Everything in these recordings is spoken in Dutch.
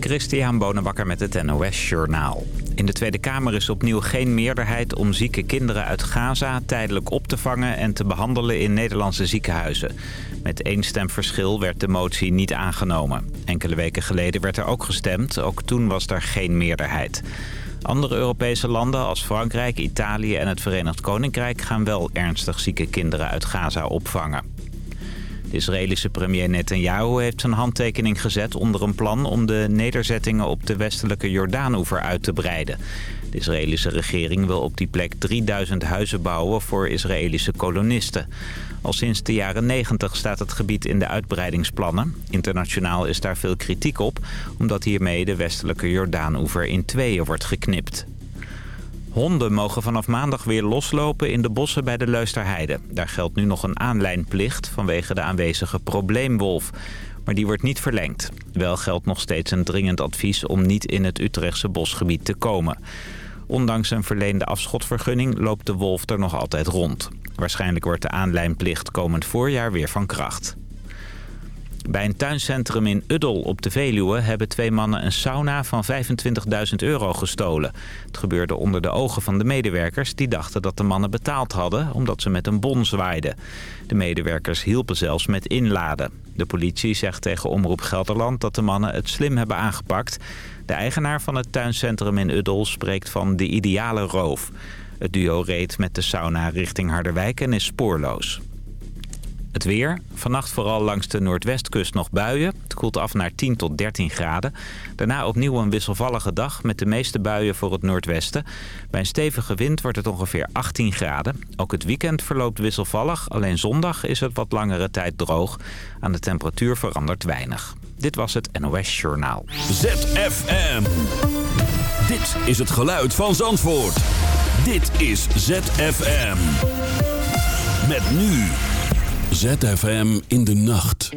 Christian Bonenbakker met het NOS Journaal. In de Tweede Kamer is opnieuw geen meerderheid om zieke kinderen uit Gaza tijdelijk op te vangen en te behandelen in Nederlandse ziekenhuizen. Met één stemverschil werd de motie niet aangenomen. Enkele weken geleden werd er ook gestemd, ook toen was er geen meerderheid. Andere Europese landen als Frankrijk, Italië en het Verenigd Koninkrijk gaan wel ernstig zieke kinderen uit Gaza opvangen. De Israëlische premier Netanyahu heeft zijn handtekening gezet onder een plan om de nederzettingen op de westelijke Jordaanoever uit te breiden. De Israëlische regering wil op die plek 3000 huizen bouwen voor Israëlische kolonisten. Al sinds de jaren 90 staat het gebied in de uitbreidingsplannen. Internationaal is daar veel kritiek op, omdat hiermee de westelijke Jordaanoever in tweeën wordt geknipt. Honden mogen vanaf maandag weer loslopen in de bossen bij de Leusterheide. Daar geldt nu nog een aanlijnplicht vanwege de aanwezige probleemwolf. Maar die wordt niet verlengd. Wel geldt nog steeds een dringend advies om niet in het Utrechtse bosgebied te komen. Ondanks een verleende afschotvergunning loopt de wolf er nog altijd rond. Waarschijnlijk wordt de aanlijnplicht komend voorjaar weer van kracht. Bij een tuincentrum in Uddel op de Veluwe hebben twee mannen een sauna van 25.000 euro gestolen. Het gebeurde onder de ogen van de medewerkers die dachten dat de mannen betaald hadden omdat ze met een bon zwaaiden. De medewerkers hielpen zelfs met inladen. De politie zegt tegen Omroep Gelderland dat de mannen het slim hebben aangepakt. De eigenaar van het tuincentrum in Uddel spreekt van de ideale roof. Het duo reed met de sauna richting Harderwijk en is spoorloos. Het weer. Vannacht vooral langs de noordwestkust nog buien. Het koelt af naar 10 tot 13 graden. Daarna opnieuw een wisselvallige dag met de meeste buien voor het noordwesten. Bij een stevige wind wordt het ongeveer 18 graden. Ook het weekend verloopt wisselvallig. Alleen zondag is het wat langere tijd droog. Aan de temperatuur verandert weinig. Dit was het NOS Journaal. ZFM. Dit is het geluid van Zandvoort. Dit is ZFM. Met nu... ZFM in de nacht.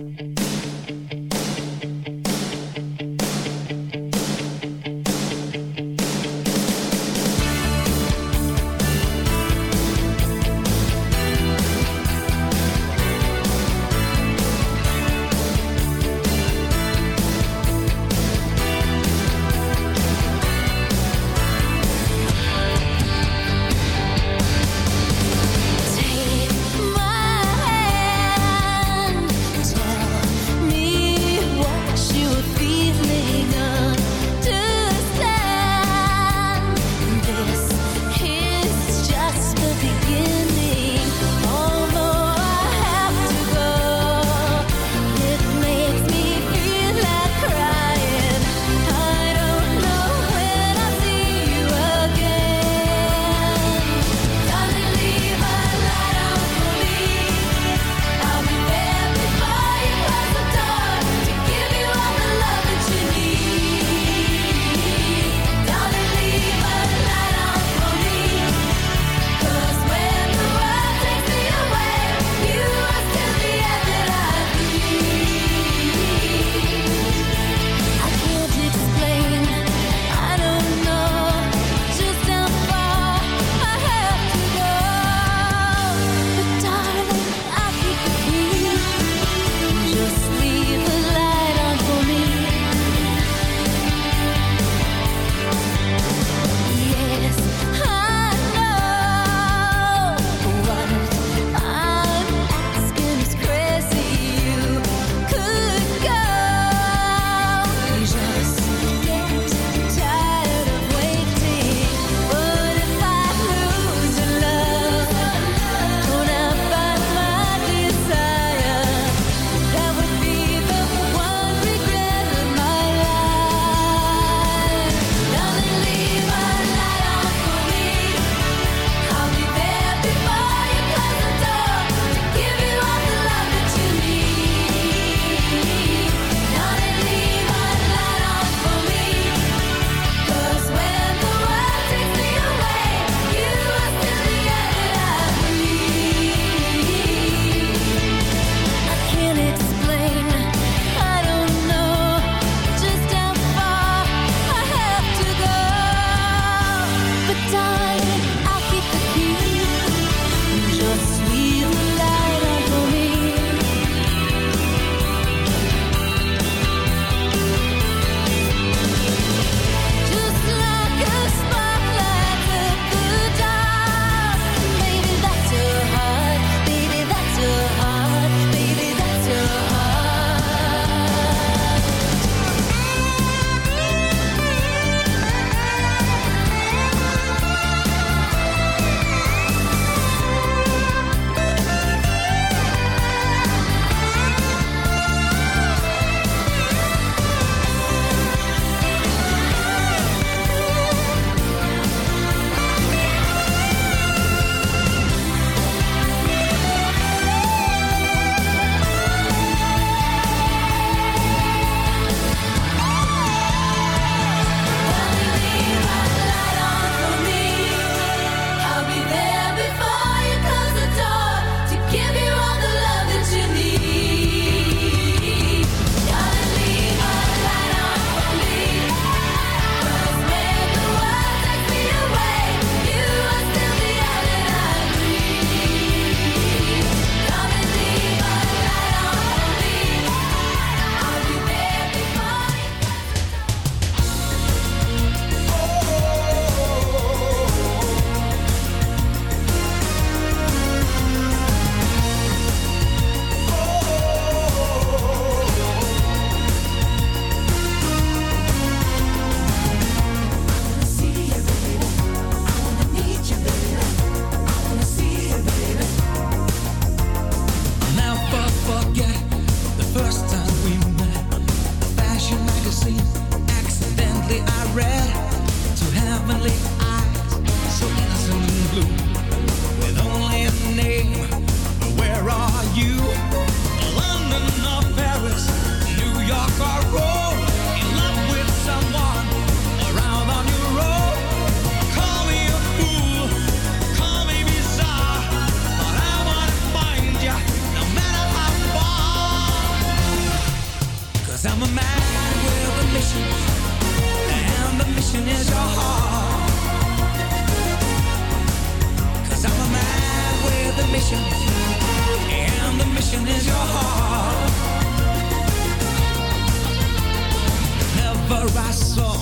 Whenever I saw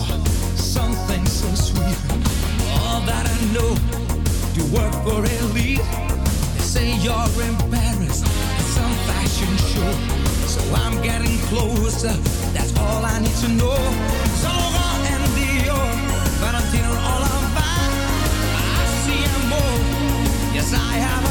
something so sweet, all that I know, you work for elite. They say you're in Paris at some fashion show, so I'm getting closer. That's all I need to know. So long and Dior, Valentino, all I'm fine. I see more. Yes, I have.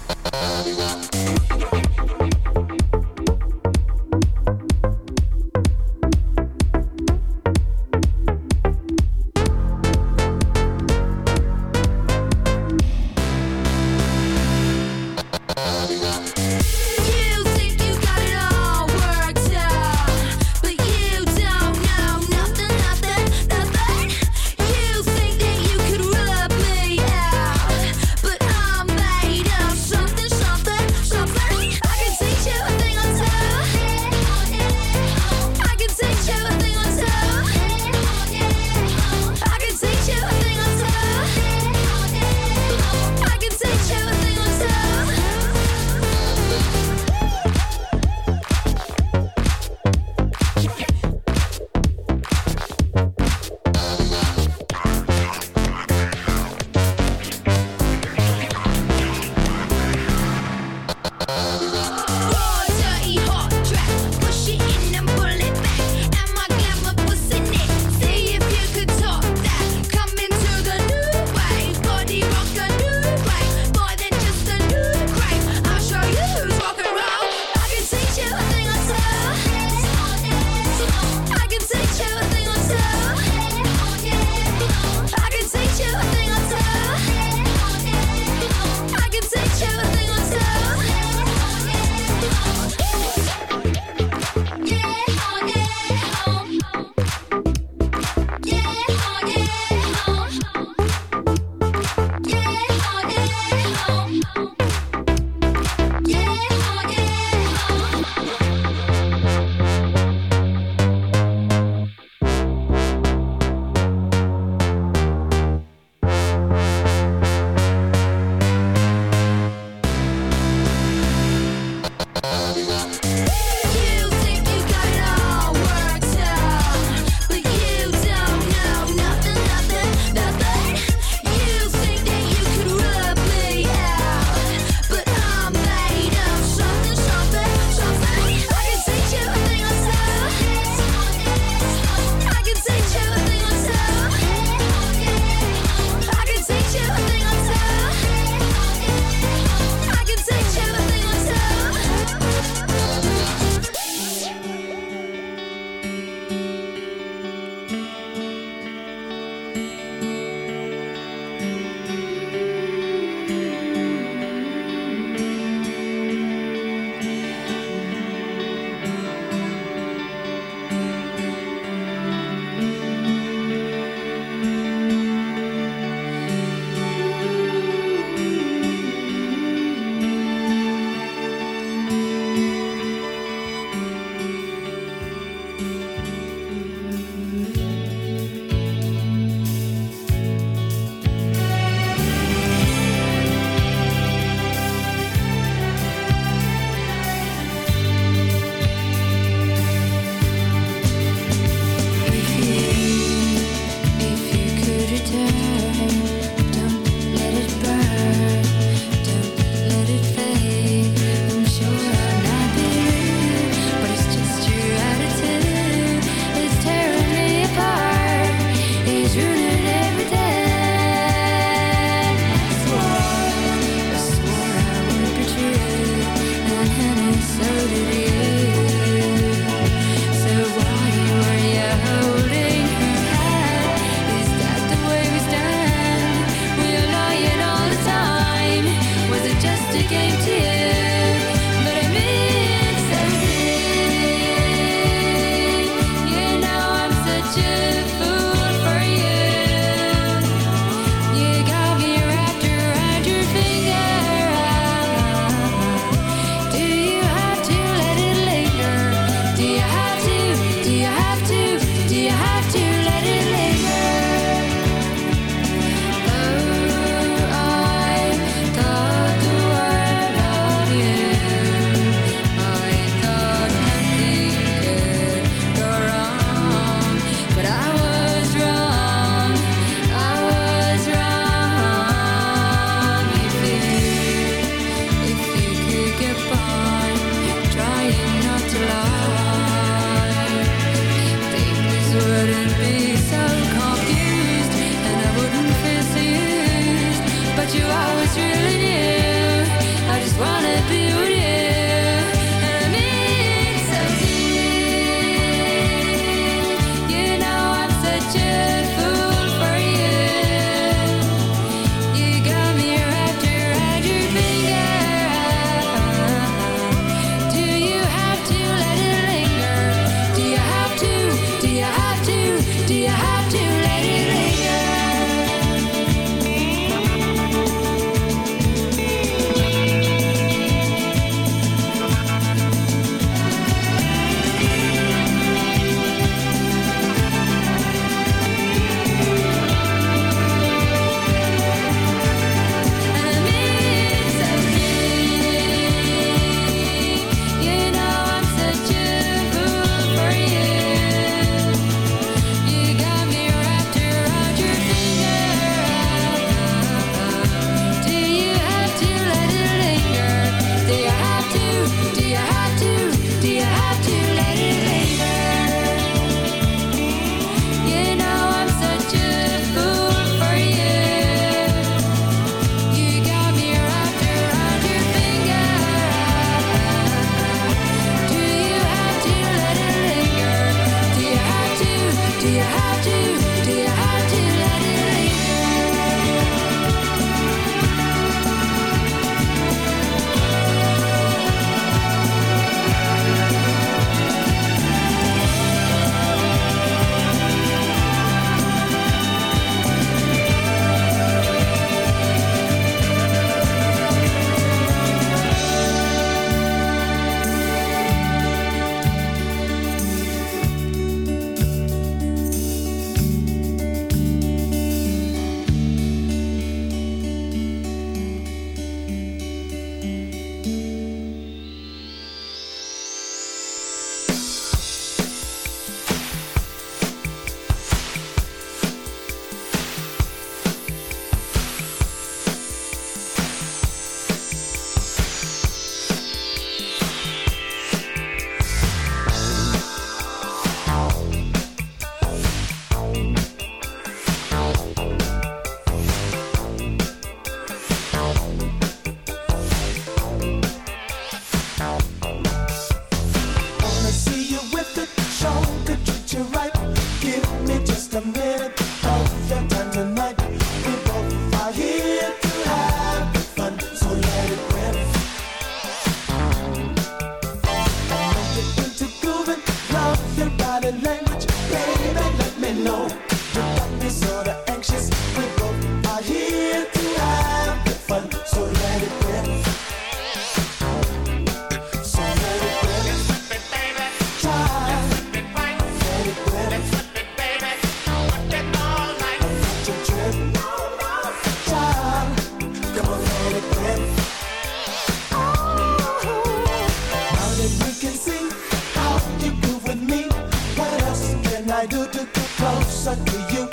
to get closer to you.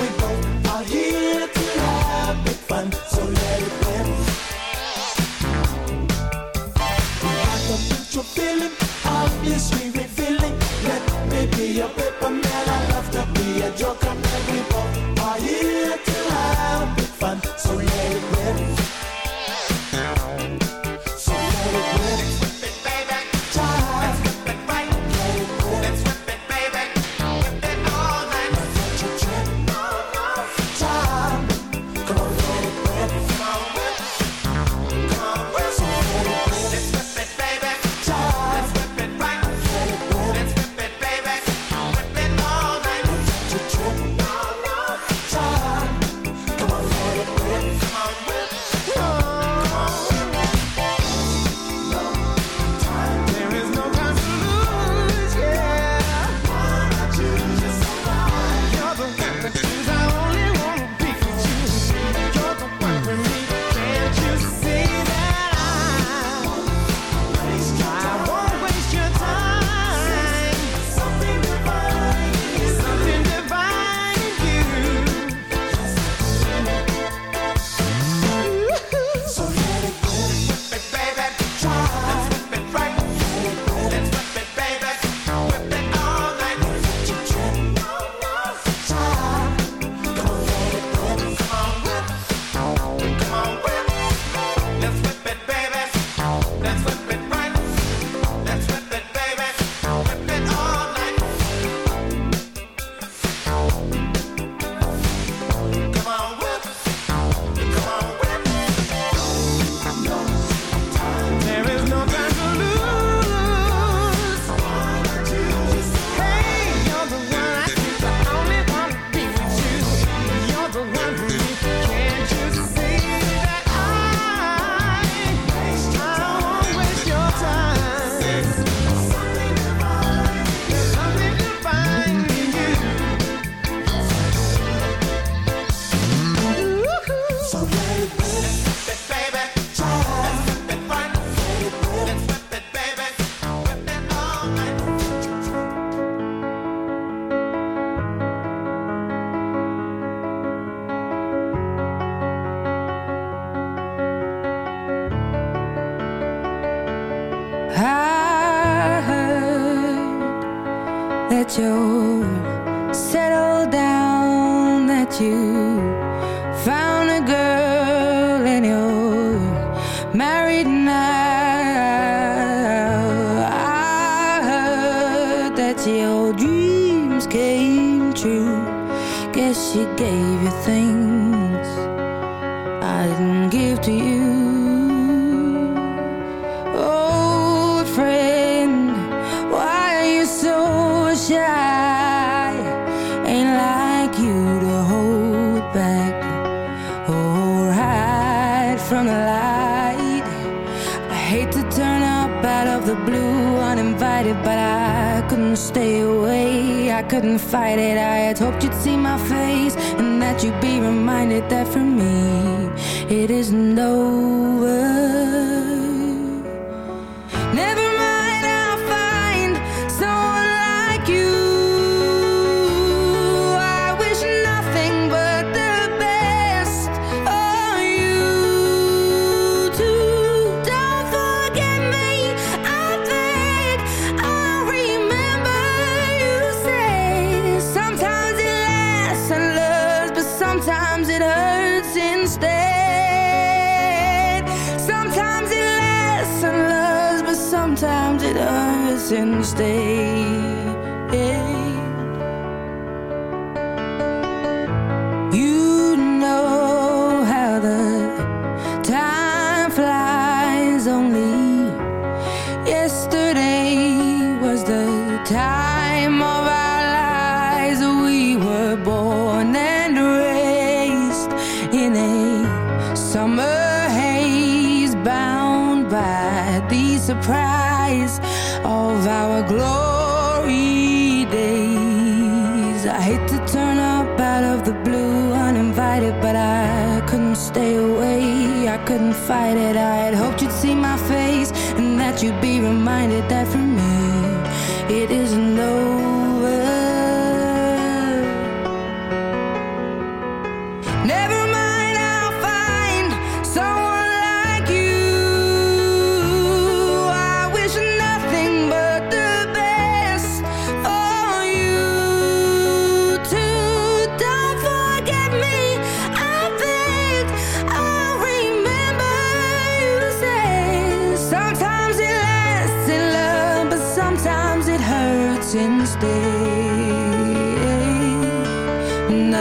We both are here to have big fun, so let it win. Got a mutual feeling, obviously revealing. Let me be your paper man. I love to be a joker, everybody.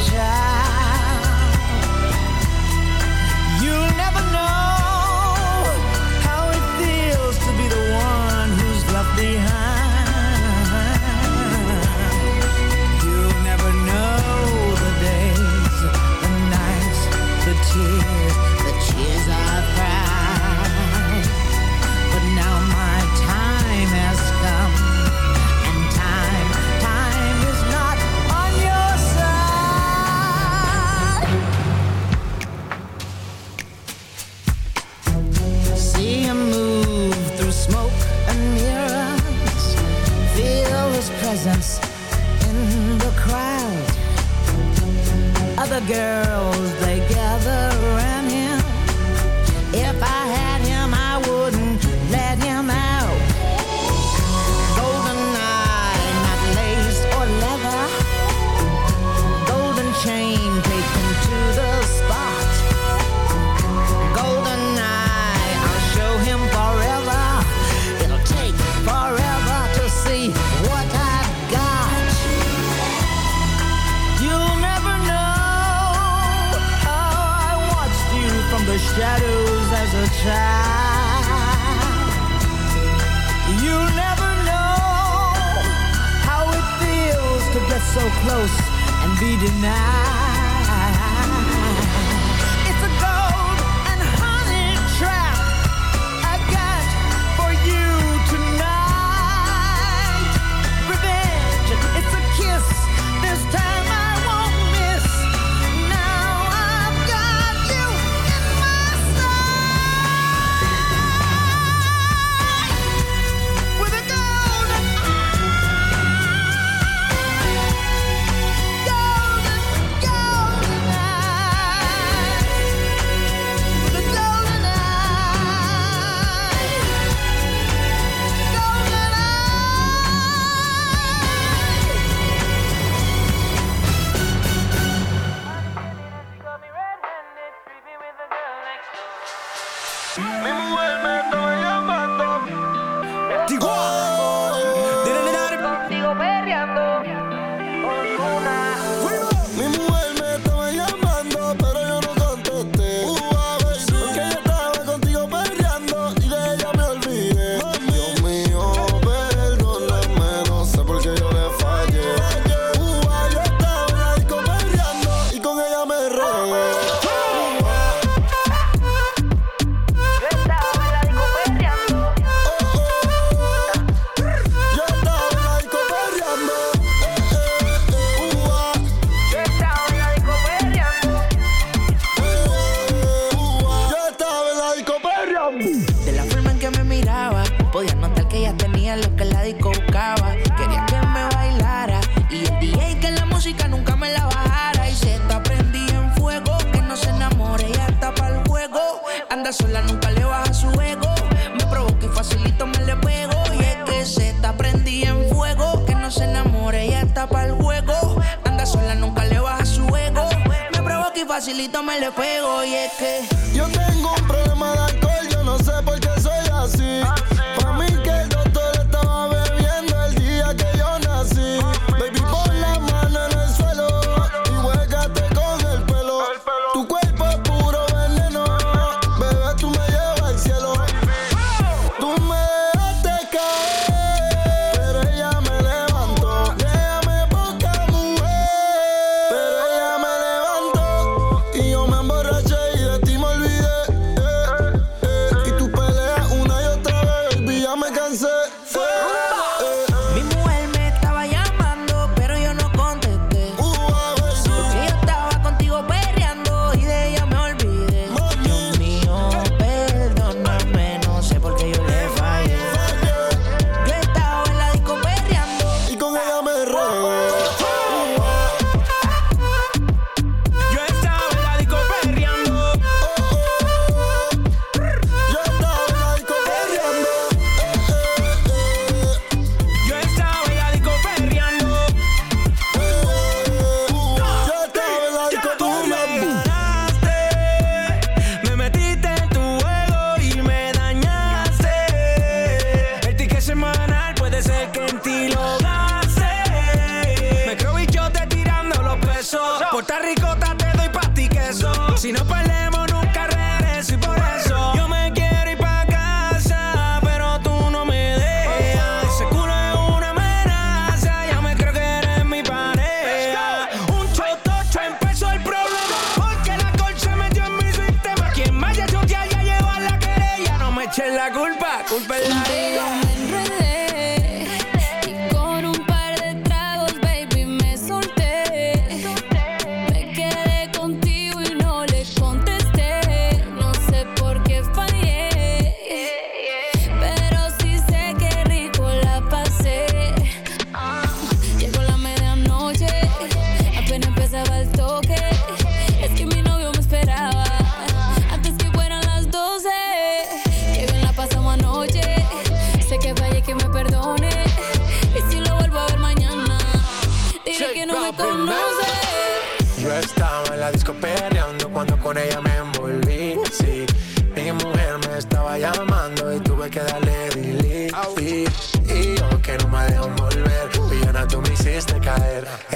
já. girl. deny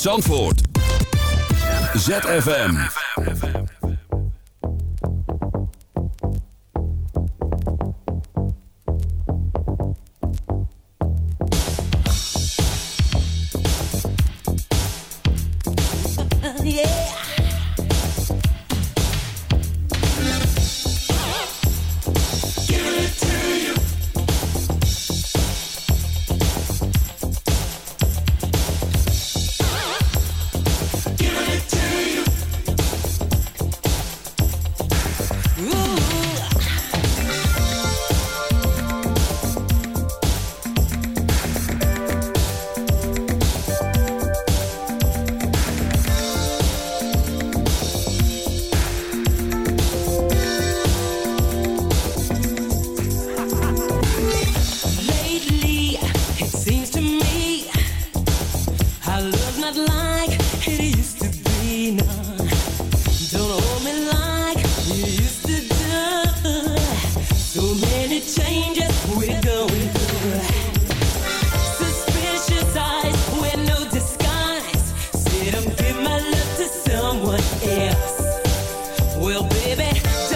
Zandvoort. ZFM. Baby,